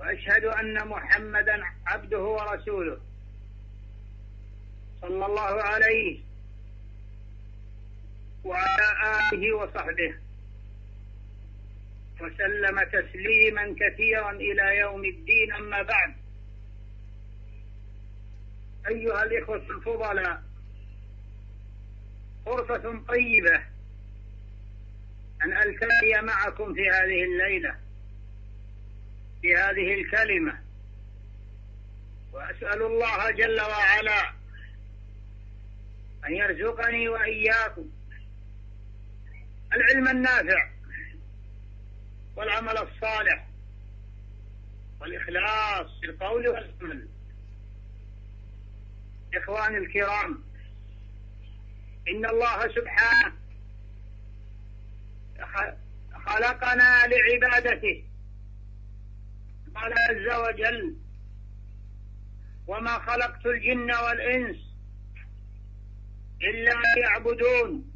وأشهد أن محمدا عبده ورسوله. صلى الله عليه وعلى آله وصحبه. وسلم تسليما كثيرا إلى يوم الدين أما بعد. أيها الإخوة الفضلاء فرصة طيبة أن ألتقي معكم في هذه الليلة. بهذه الكلمة. وأسأل الله جل وعلا أن يرزقني وإياكم العلم النافع والعمل الصالح والإخلاص في القول والعمل. إخواني الكرام إن الله سبحانه خلقنا لعبادته. قال عز وجل وما خلقت الجن والإنس إلا ليعبدون.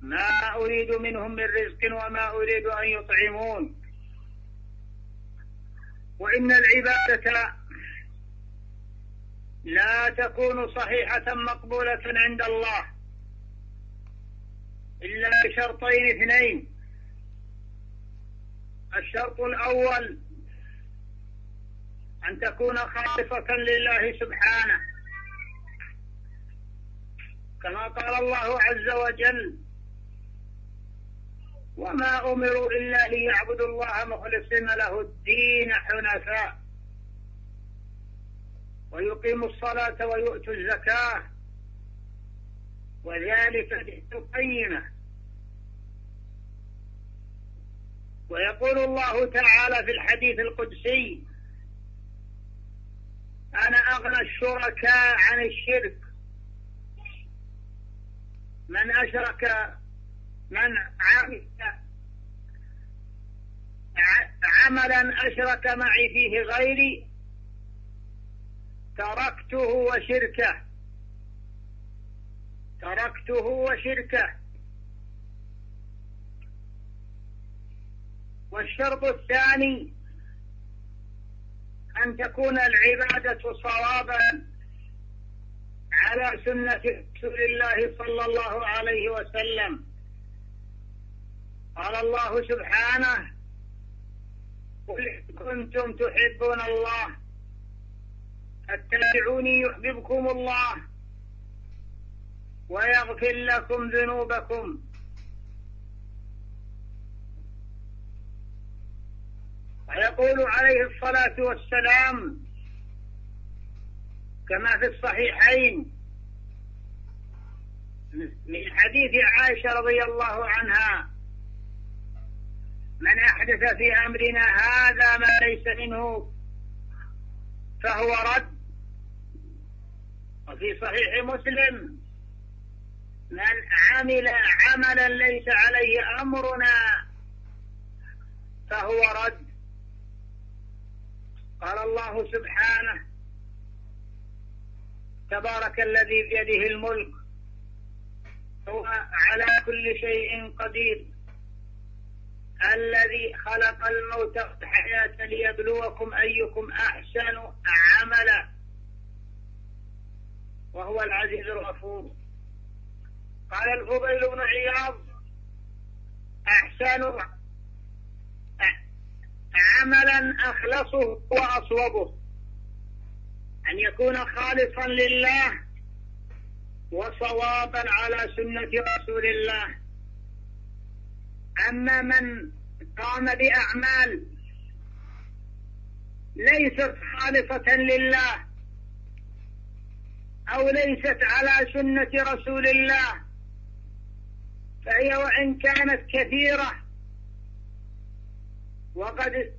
ما أريد منهم من رزق وما أريد أن يطعمون. وإن العبادة لا تكون صحيحة مقبولة عند الله إلا بشرطين اثنين الشرط الأول أن تكون خالصة لله سبحانه. كما قال الله عز وجل وما أمروا إلا ليعبدوا الله مخلصين له الدين حنفاء ويقيموا الصلاة ويؤتوا الزكاة. وذلك دين قيمه ويقول الله تعالى في الحديث القدسي أنا أغنى الشركاء عن الشرك. من أشرك من عمل عملا أشرك معي فيه غيري تركته وشركه. تركته وشركه. والشرط الثاني أن تكون العبادة صوابا على سنة رسول الله صلى الله عليه وسلم. قال الله سبحانه قل كنتم تحبون الله فاتبعوني يحببكم الله ويغفر لكم ذنوبكم ويقول عليه الصلاة والسلام كما في الصحيحين من حديث عائشة رضي الله عنها من أحدث في أمرنا هذا ما ليس منه فهو رد. وفي صحيح مسلم من عمل عملا ليس عليه أمرنا فهو رد. قال الله سبحانه تبارك الذي بيده الملك هو على كل شيء قدير الذي خلق الموت والحياة ليبلوكم أيكم أحسن عملا وهو العزيز الغفور. قال الفضيل بن عياض أحسن عملا أخلصه وأصوبه. أن يكون خالصا لله وصوابا على سنة رسول الله. أما من قام بأعمال ليست خالصة لله أو ليست على سنة رسول الله فهي وإن كانت كثيرة وقد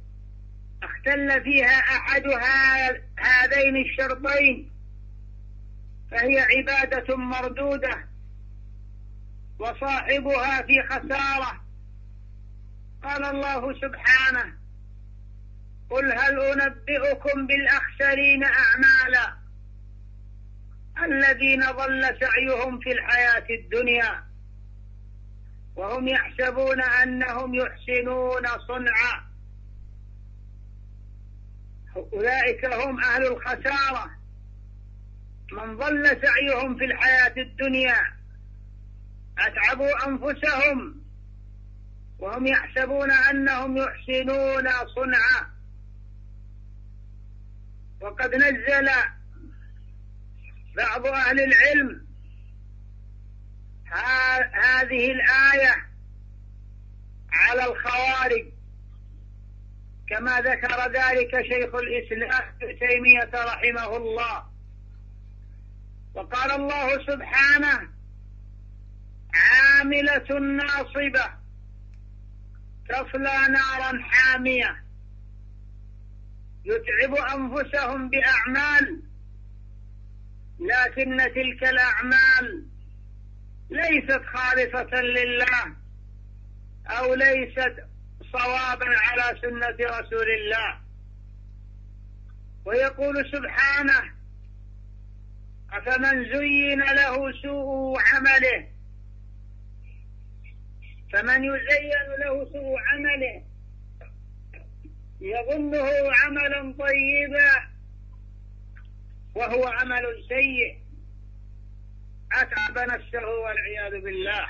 اختل فيها أحد هذين الشرطين فهي عبادة مردودة وصاحبها في خسارة. قال الله سبحانه قل هل أنبئكم بالأخسرين أعمالا الذين ضل سعيهم في الحياة الدنيا وهم يحسبون أنهم يحسنون صنعا؟ أولئك هم أهل الخسارة. من ضل سعيهم في الحياة الدنيا أتعبوا أنفسهم وهم يحسبون أنهم يحسنون صنعا. وقد نزل بعض أهل العلم هذه الآية على الخوارج. كما ذكر ذلك شيخ الإسلام ابن تيمية رحمه الله. وقال الله سبحانه عاملة ناصبة تصلى نارا حامية يتعب أنفسهم بأعمال لكن تلك الأعمال ليست خالصة لله أو ليست صوابا على سنة رسول الله. ويقول سبحانه أفمن زين له سوء عمله؟ فمن يزين له سوء عمله يظنه عملا طيبا وهو عمل سيء. أتعب نفسه والعياذ بالله.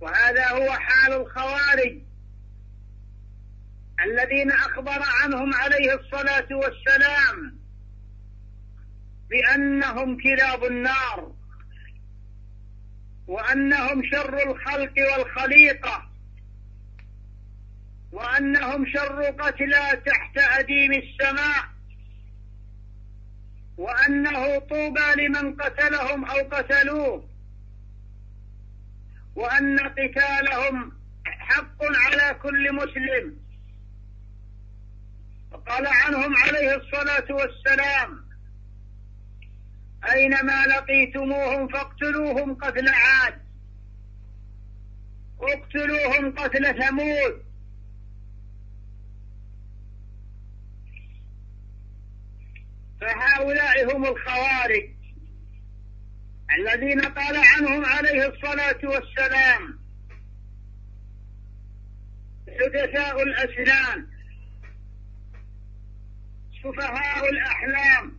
وهذا هو حال الخوارج. الذين أخبر عنهم عليه الصلاة والسلام بأنهم كلاب النار وأنهم شر الخلق والخليقة وأنهم شر قتلى تحت أديم السماء وأنه طوبى لمن قتلهم أو قتلوه وأن قتالهم حق على كل مسلم وقال عنهم عليه الصلاة والسلام أينما لقيتموهم فاقتلوهم قتل عاد اقتلوهم قتل ثمود. فهؤلاء هم الخوارج الذين قال عنهم عليه الصلاة والسلام حدثاء الأسنان. سفهاء الأحلام.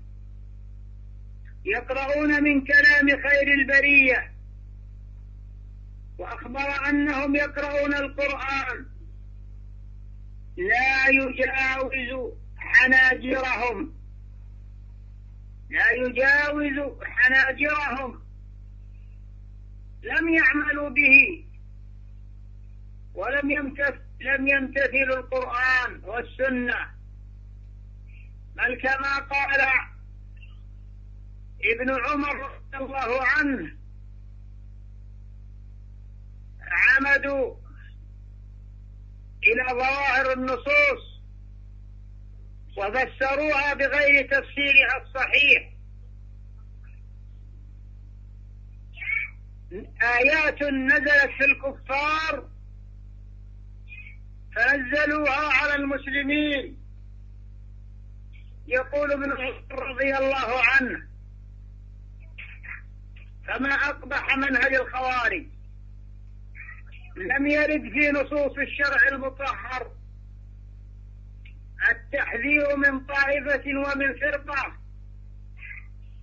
يقرؤون من كلام خير البرية. وأخبر أنهم يقرؤون القرآن. لا يجاوز حناجرهم. لا يجاوز حناجرهم. لم يعملوا به. ولم يمتث لم يمتثلوا القرآن والسنة. بل كما قال ابن عمر رضي الله عنه عمدوا إلى ظواهر النصوص وفسروها بغير تفسيرها الصحيح. آيات نزلت في الكفار فنزلوها على المسلمين. يقول ابن رضي الله عنه فما أقبح منهج الخوارج لم يرد في نصوص الشرع المطهر التحذير من طائفة ومن فرقة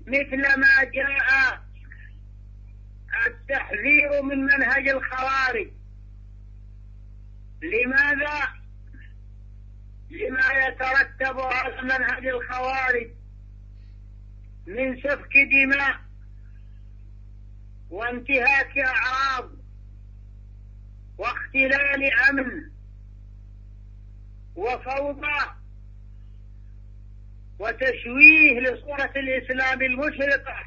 مثل ما جاء التحذير من منهج الخوارج. لماذا لما يترتب على منهج الخوارج من سفك دماء وانتهاك أعراض واختلال أمن وفوضى وتشويه لصورة الإسلام المشرقة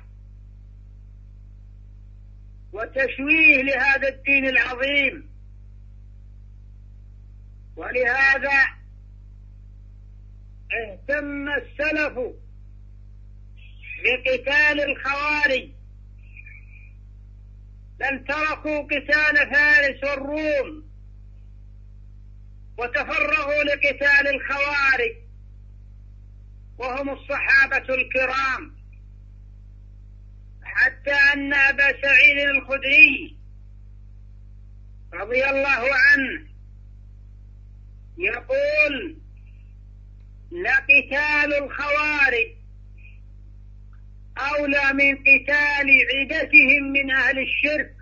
وتشويه لهذا الدين العظيم. ولهذا اهتم السلف بقتال الخوارج. بل تركوا قتال فارس والروم وتفرغوا لقتال الخوارج. وهم الصحابة الكرام. حتى أن أبا سعيد الخدري رضي الله عنه يقول لقتال الخوارج أولى من قتال عدتهم من أهل الشرك.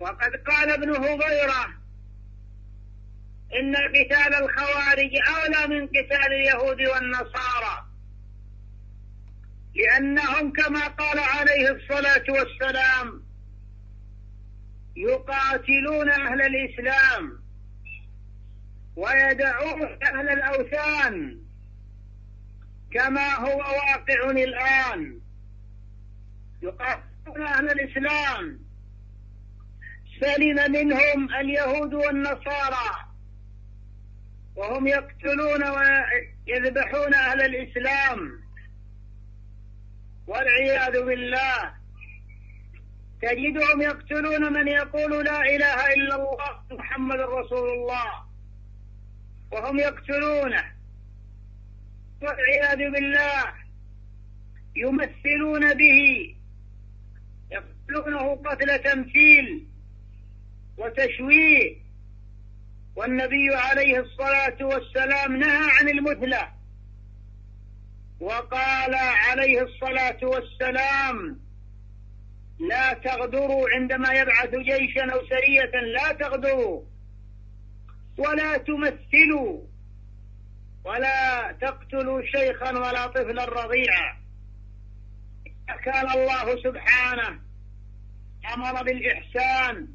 وقد قال ابن هضيرة إن قتال الخوارج أولى من قتال اليهود والنصارى لأنهم كما قال عليه الصلاة والسلام يقاتلون أهل الإسلام. ويدعون أهل الأوثان كما هو واقع الآن. يقاتلون أهل الإسلام. سلم منهم اليهود والنصارى. وهم يقتلون ويذبحون أهل الإسلام. والعياذ بالله. تجدهم يقتلون من يقول لا إله إلا الله محمد رسول الله. وهم يقتلونه. والعياذ بالله يمثلون به يقتلونه قتل تمثيل وتشويه. والنبي عليه الصلاة والسلام نهى عن المثلى وقال عليه الصلاة والسلام لا تغدروا عندما يبعث جيشا أو سرية لا تغدروا. ولا تمثلوا ولا تقتلوا شيخا ولا طفلا رضيعا. كان الله سبحانه أمر بالإحسان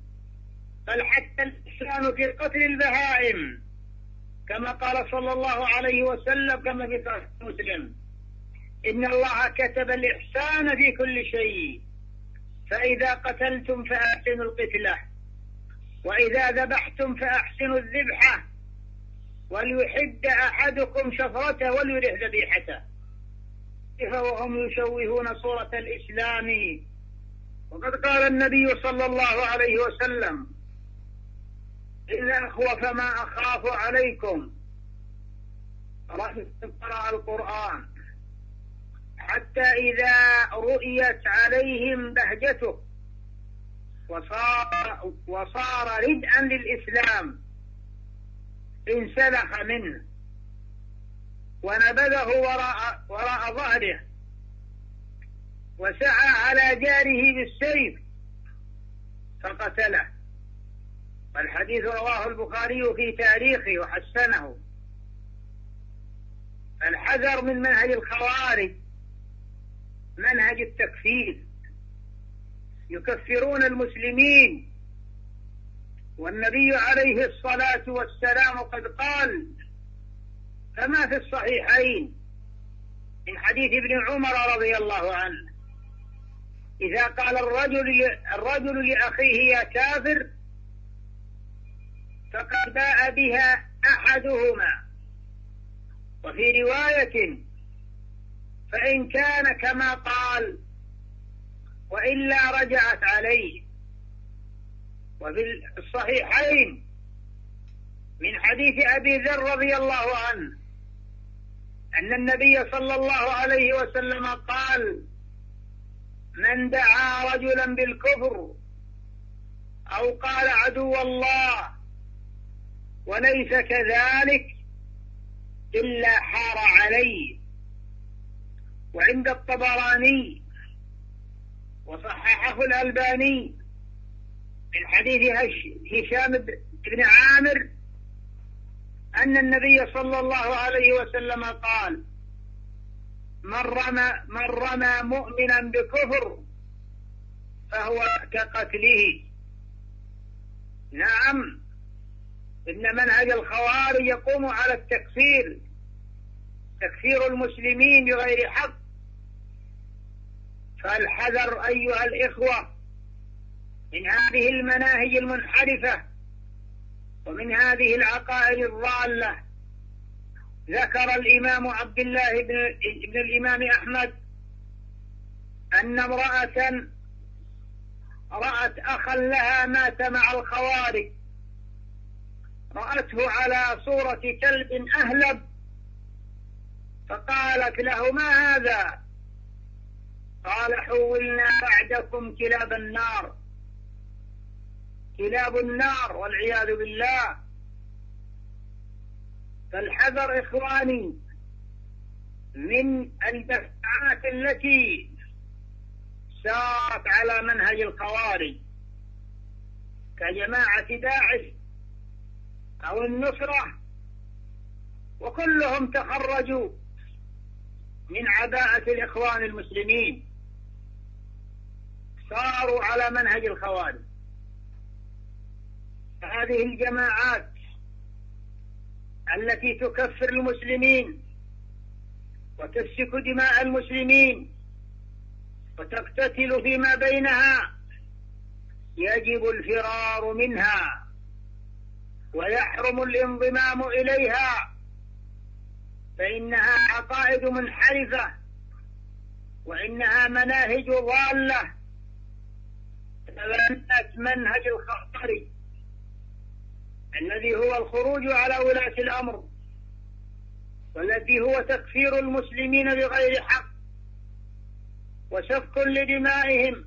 بل حتى الإحسان في قتل البهائم كما قال صلى الله عليه وسلم كما في صحيح مسلم. إن الله كتب الإحسان في كل شيء فإذا قتلتم فأحسنوا القتلة. وإذا ذبحتم فأحسنوا الذبحة وليحد أحدكم شفرته وليرح ذبيحته. وهم يشوهون صورة الإسلام. وقد قال النبي صلى الله عليه وسلم إن أخوف ما أخاف عليكم. قرأ القرآن حتى إذا رؤيت عليهم بهجته وصار, وصار ردءا للإسلام. انسلخ منه. ونبذه وراء, وراء ظهره. وسعى على جاره بالسيف. فقتله. والحديث رواه البخاري في تاريخه وحسنه. الحذر من منهج الخوارج. منهج التكفير. يكفرون المسلمين. والنبي عليه الصلاة والسلام قد قال كما في الصحيحين من حديث ابن عمر رضي الله عنه؟ إذا قال الرجل الرجل لأخيه يا كافر فقد باء بها أحدهما. وفي رواية فإن كان كما قال وإلا رجعت عليه. وفي الصحيحين من حديث أبي ذر رضي الله عنه أن النبي صلى الله عليه وسلم قال من دعا رجلا بالكفر أو قال عدو الله وليس كذلك إلا حار عليه. وعند الطبراني وصححه الألباني من حديث هشام بن عامر أن النبي صلى الله عليه وسلم قال من رمى, من رمى مؤمنا بكفر فهو كقتله نعم إن منهج الخوارج يقوم على التكفير تكفير المسلمين بغير حق. فالحذر أيها الإخوة من هذه المناهج المنحرفة ومن هذه العقائد الضالة. ذكر الإمام عبد الله بن, بن الإمام أحمد أن امرأة رأت أخا لها مات مع الخوارج. رأته على صورة كلب أهلب. فقالت له ما هذا؟ قال حولنا بعدكم كلاب النار. كلاب النار والعياذ بالله. فالحذر إخواني من الدفعات التي سارت على منهج الخوارج كجماعة داعش أو النصرة وكلهم تخرجوا من عباءة الإخوان المسلمين. صاروا على منهج الخوارج. هذه الجماعات التي تكفر المسلمين وتسفك دماء المسلمين وتقتتل فيما بينها يجب الفرار منها ويحرم الانضمام إليها فإنها عقائد منحرفة وإنها مناهج ضالة. تبنت منهج الخطر الذي هو الخروج على ولاة الأمر والذي هو تكفير المسلمين بغير حق وسفك لدمائهم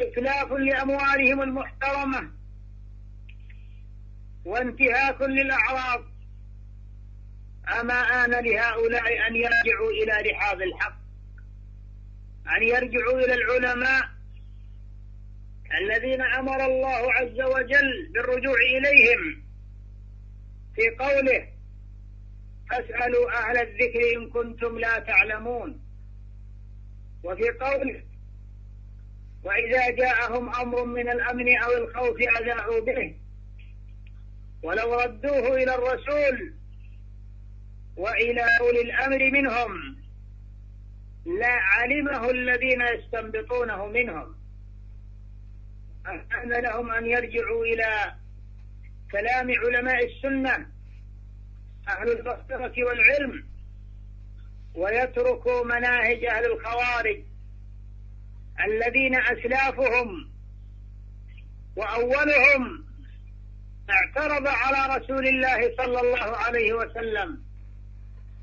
إتلاف لأموالهم المحترمة وانتهاك للأعراض. أما آن لهؤلاء أن يرجعوا إلى رحاب الحق أن يرجعوا إلى العلماء الذين أمر الله عز وجل بالرجوع إليهم في قوله فاسألوا أهل الذكر إن كنتم لا تعلمون. وفي قوله وإذا جاءهم أمر من الأمن أو الخوف أذاعوا به. ولو ردوه إلى الرسول وإلى أولي الأمر منهم لا علمه الذين يستنبطونه منهم. أن لهم أن يرجعوا إلى كلام علماء السنة أهل البصرة والعلم ويتركوا مناهج أهل الخوارج الذين أسلافهم وأولهم اعترض على رسول الله صلى الله عليه وسلم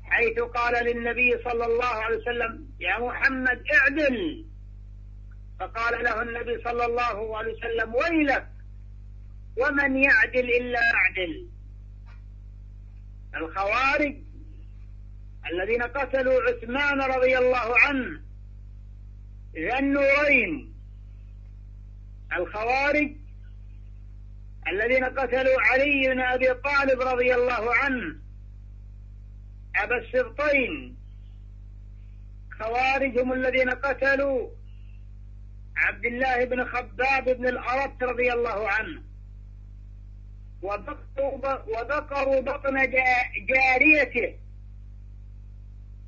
حيث قال للنبي صلى الله عليه وسلم يا محمد اعدل فقال له النبي صلى الله عليه وسلم ويلك ومن يعدل إلا أعدل. الخوارج الذين قتلوا عثمان رضي الله عنه ذا النورين الخوارج الذين قتلوا علي بن أبي طالب رضي الله عنه أبا السبطين خوارج هم الذين قتلوا عبد الله بن خباب بن الأرت رضي الله عنه. وذكروا بطن جاريته.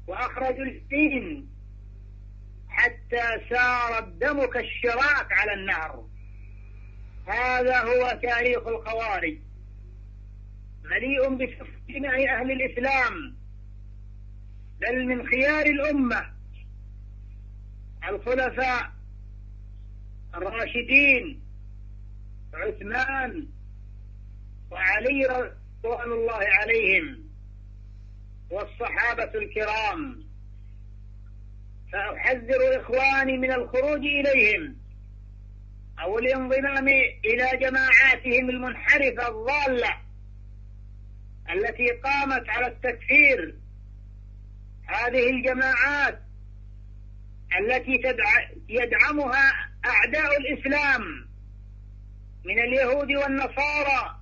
وأخرجوا السين حتى سار الدم كالشراك على النهر هذا هو تاريخ الخوارج. مليء بسفك أهل الإسلام. بل من خيار الأمة. الخلفاء الراشدين عثمان وعلي رضوان الله عليهم والصحابة الكرام. فأحذر إخواني من الخروج إليهم أو الانضمام إلى جماعاتهم المنحرفة الضالة التي قامت على التكفير. هذه الجماعات التي يدعمها أعداء الإسلام من اليهود والنصارى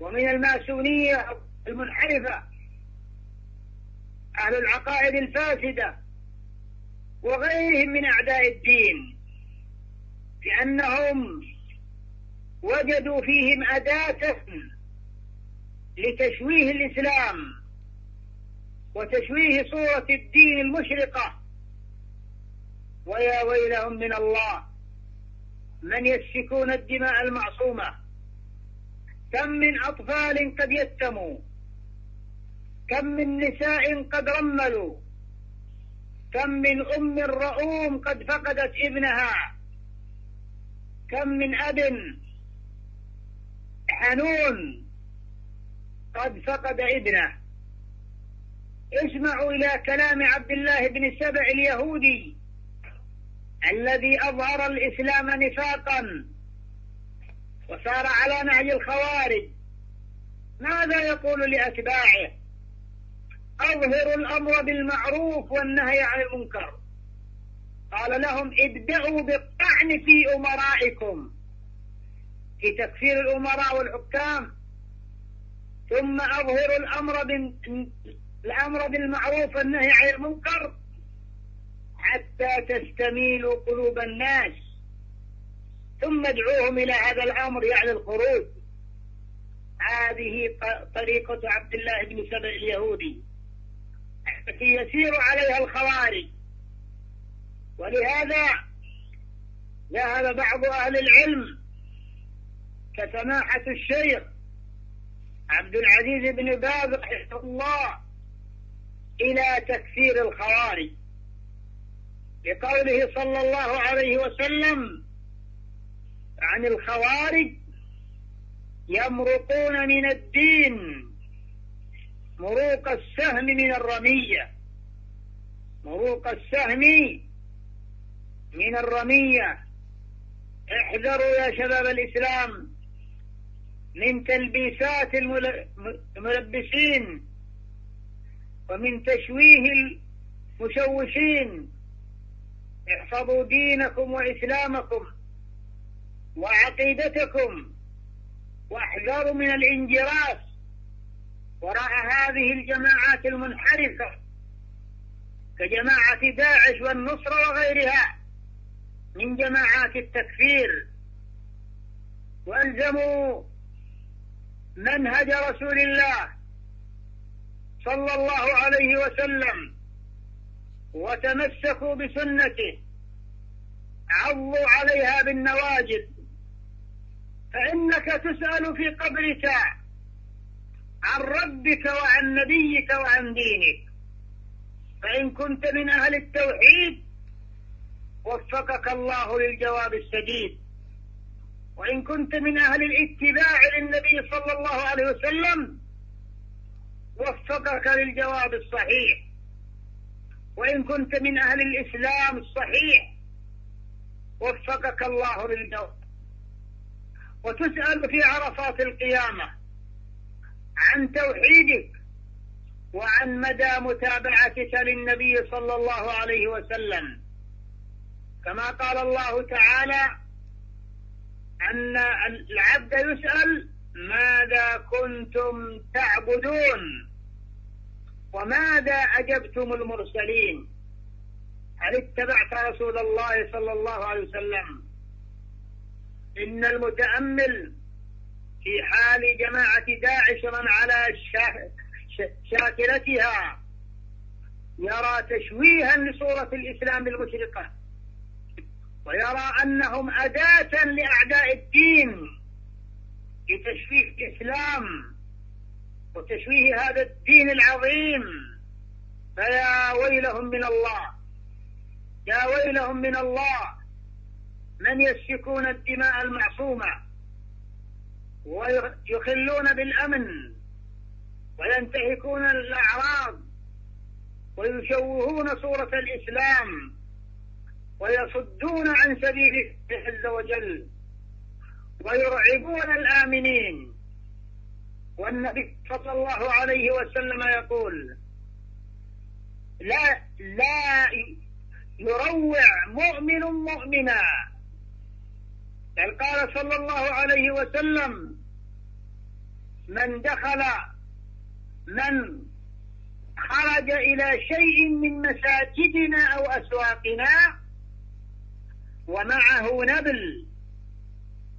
ومن الماسونية المنحرفة أهل العقائد الفاسدة وغيرهم من أعداء الدين لأنهم وجدوا فيهم أداة لتشويه الإسلام وتشويه صورة الدين المشرقة. ويا ويلهم من الله من يسفكون الدماء المعصومة كم من أطفال قد يتموا كم من نساء قد رملوا كم من أم رؤوم قد فقدت ابنها كم من أب حنون قد فقد ابنه. اسمعوا إلى كلام عبد الله بن سبع اليهودي الذي أظهر الإسلام نفاقا وصار على نهج الخوارج. ماذا يقول لأتباعه؟ أظهروا الأمر بالمعروف والنهي عن المنكر. قال لهم ابدأوا بالطعن في أمرائكم في تكفير الأمراء والحكام. ثم أظهروا الأمر بالمعروف والنهي عن المنكر. حتى تستميلوا قلوب الناس. ثم ادعوهم إلى هذا الأمر يعني الخروج. هذه طريقة عبد الله بن سبع اليهودي. التي يسير عليها الخوارج. ولهذا ذهب بعض أهل العلم كسماحة الشيخ عبد العزيز بن باز رحمه الله إلى تكفير الخوارج. لقوله صلى الله عليه وسلم عن الخوارج يمرقون من الدين مروق السهم من الرمية مروق السهم من الرمية. احذروا يا شباب الإسلام من تلبيسات الملبسين ومن تشويه المشوشين. احفظوا دينكم وإسلامكم وعقيدتكم واحذروا من الانجراس وراء هذه الجماعات المنحرفة كجماعة داعش والنصرة وغيرها من جماعات التكفير. والزموا منهج رسول الله صلى الله عليه وسلم وتمسكوا بسنته عضوا عليها بالنواجذ. فإنك تسأل في قبرك عن ربك وعن نبيك وعن دينك. فإن كنت من أهل التوحيد وفقك الله للجواب السديد. وإن كنت من أهل الاتباع للنبي صلى الله عليه وسلم وفقك للجواب الصحيح. وإن كنت من أهل الإسلام الصحيح وفقك الله للجواب. وتسأل في عرفات القيامة عن توحيدك وعن مدى متابعتك للنبي صلى الله عليه وسلم. كما قال الله تعالى أن العبد يسأل ماذا كنتم تعبدون؟ وماذا أجبتم المرسلين؟ هل اتبعت رسول الله صلى الله عليه وسلم؟ إن المتأمل في حال جماعة داعش من على شاكلتها يرى تشويها لصورة الإسلام المشرقة ويرى أنهم أداة لأعداء الدين في تشويه الإسلام. وتشويه هذا الدين العظيم. فيا ويلهم من الله. يا ويلهم من الله. من يسفكون الدماء المعصومة. ويخلون بالأمن. وينتهكون الأعراض. ويشوهون صورة الإسلام. ويصدون عن سبيله عز وجل. ويرعبون الآمنين. والنبي صلى الله عليه وسلم يقول لا لا يروع مؤمن مؤمنا. بل قال صلى الله عليه وسلم من دخل من خرج إلى شيء من مساجدنا أو أسواقنا ومعه نبل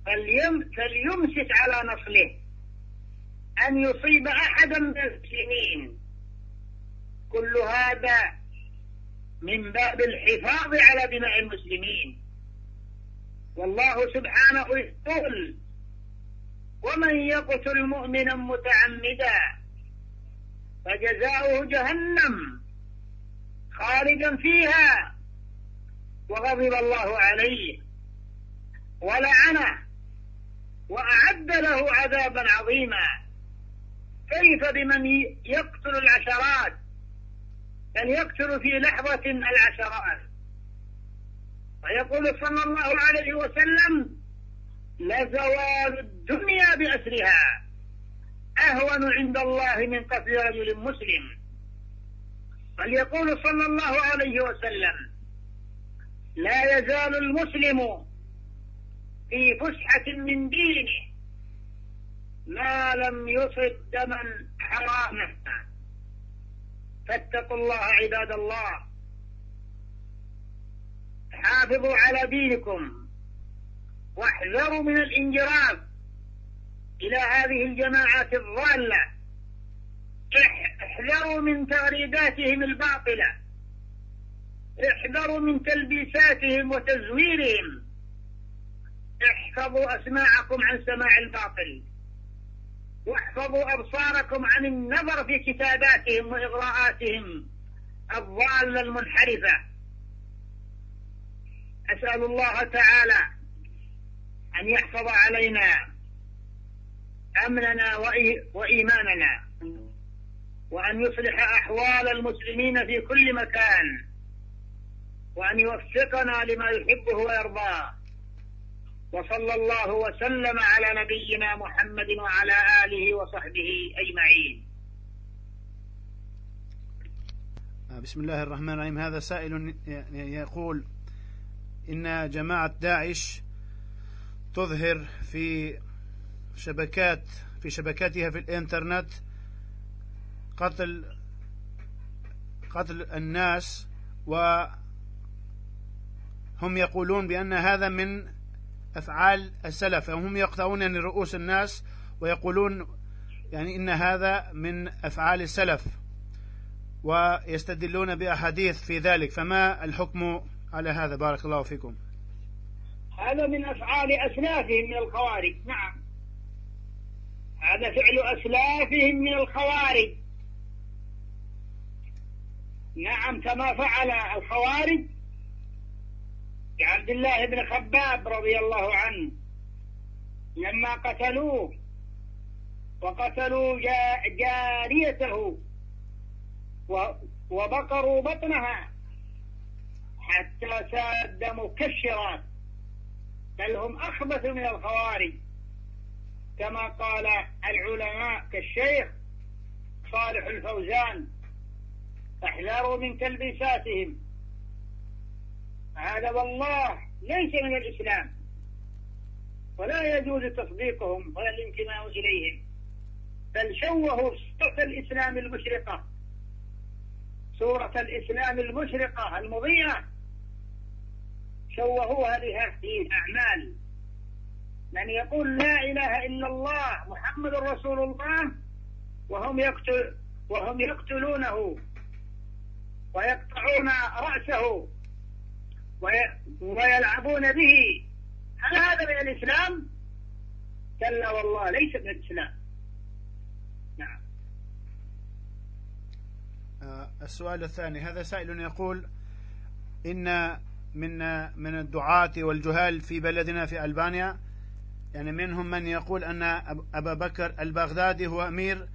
فليم فليمسك على نصله. أن يصيب أحدا من المسلمين. كل هذا من باب الحفاظ على دماء المسلمين. والله سبحانه يقول ومن يقتل مؤمنا متعمدا فجزاؤه جهنم خالدا فيها وغضب الله عليه ولعنه وأعد له عذابا عظيما. كيف بمن يقتل العشرات؟ بل يقتل في لحظة العشرات. ويقول صلى الله عليه وسلم لزوال الدنيا بأسرها. أهون عند الله من قتل رجل مسلم. بل يقول صلى الله عليه وسلم لا يزال المسلم في فسحة من دينه. ما لم يصب دما حراما فاتقوا الله عباد الله. حافظوا على دينكم. واحذروا من الانجراف. إلى هذه الجماعات الضالة. احذروا من تغريداتهم الباطلة. احذروا من تلبيساتهم وتزويرهم. احفظوا أسماعكم عن سماع الباطل. واحفظوا أبصاركم عن النظر في كتاباتهم وإغراءاتهم الضالة المنحرفة. أسأل الله تعالى أن يحفظ علينا أمننا وإيماننا وأن يصلح أحوال المسلمين في كل مكان وأن يوفقنا لما يحبه ويرضاه. وصلى الله وسلم على نبينا محمد وعلى آله وصحبه أجمعين. بسم الله الرحمن الرحيم. هذا سائل يقول إن جماعة داعش تظهر في شبكات في شبكاتها في الإنترنت قتل قتل الناس وهم يقولون بأن هذا من أفعال السلف هم يقطعون يعني رؤوس الناس ويقولون يعني إن هذا من أفعال السلف ويستدلون بأحاديث في ذلك. فما الحكم على هذا؟ بارك الله فيكم. هذا من أفعال أسلافهم من الخوارج. نعم. هذا فعل أسلافهم من الخوارج. نعم كما فعل الخوارج عبد الله بن خباب رضي الله عنه لما قتلوه وقتلوا جاريته وبقروا بطنها حتى ساد مكشرات بل هم أخبث من الخوارج. كما قال العلماء كالشيخ صالح الفوزان أحذروا من تلبيساتهم. هذا والله ليس من الإسلام. ولا يجوز تصديقهم ولا الانتماء إليهم. بل شوهوا صورة الإسلام المشرقة. صورة الإسلام المشرقة المضيئة. شوهوها لهذه الأعمال من يقول لا إله إلا الله محمد رسول الله وهم يقتل وهم يقتلونه ويقطعون رأسه. ويلعبون به. هل هذا من الإسلام؟ كلا والله ليس من الإسلام. نعم. آه، السؤال الثاني هذا سائل يقول إن من من الدعاة والجهال في بلدنا في ألبانيا يعني منهم من يقول أن أبا بكر البغدادي هو أمير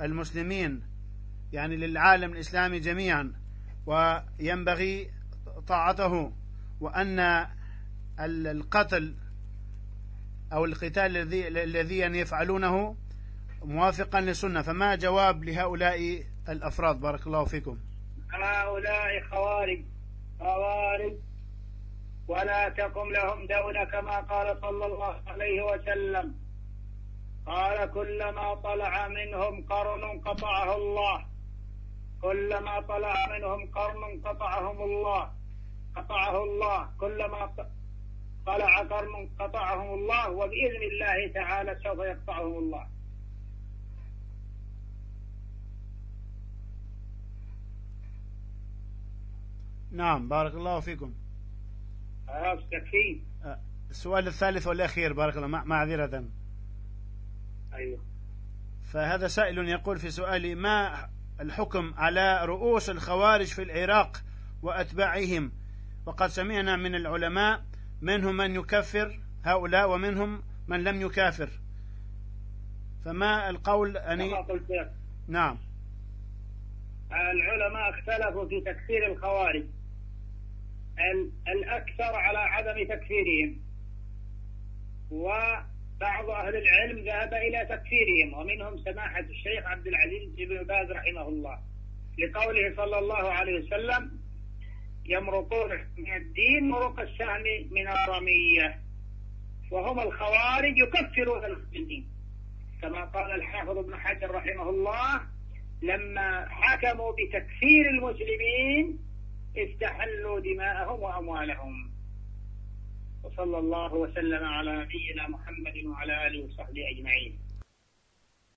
المسلمين يعني للعالم الإسلامي جميعا وينبغي طاعته. وأن القتل أو القتال الذي الذي يفعلونه موافقا للسنة. فما جواب لهؤلاء الأفراد؟ بارك الله فيكم. هؤلاء خوارج خوارج ولا تقم لهم دولة كما قال صلى الله عليه وسلم. قال كلما طلع منهم قرن قطعه الله. كلما طلع منهم قرن قطعهم الله. قطعه الله. كلما طلع قرن قطعهم الله وبإذن الله تعالى سوف يقطعهم الله. نعم بارك الله فيكم. خلاص تكفي السؤال الثالث والأخير بارك الله معذرة. أيوه. فهذا سائل يقول في سؤالي ما الحكم على رؤوس الخوارج في العراق وأتباعهم؟ وقد سمعنا من العلماء منهم من يكفر هؤلاء ومنهم من لم يكافر. فما القول أني نعم. العلماء اختلفوا في تكفير الخوارج ال- الأكثر على عدم تكفيرهم وبعض أهل العلم ذهب إلى تكفيرهم ومنهم سماحة الشيخ عبد العزيز بن باز رحمه الله لقوله صلى الله عليه وسلم يمرقون من الدين مرق السهم من الرمية. وهم الخوارج يكفرون المسلمين كما قال الحافظ ابن حجر رحمه الله لما حكموا بتكفير المسلمين استحلوا دماءهم وأموالهم. وصلى الله وسلم على نبينا محمد وعلى آله وصحبه أجمعين.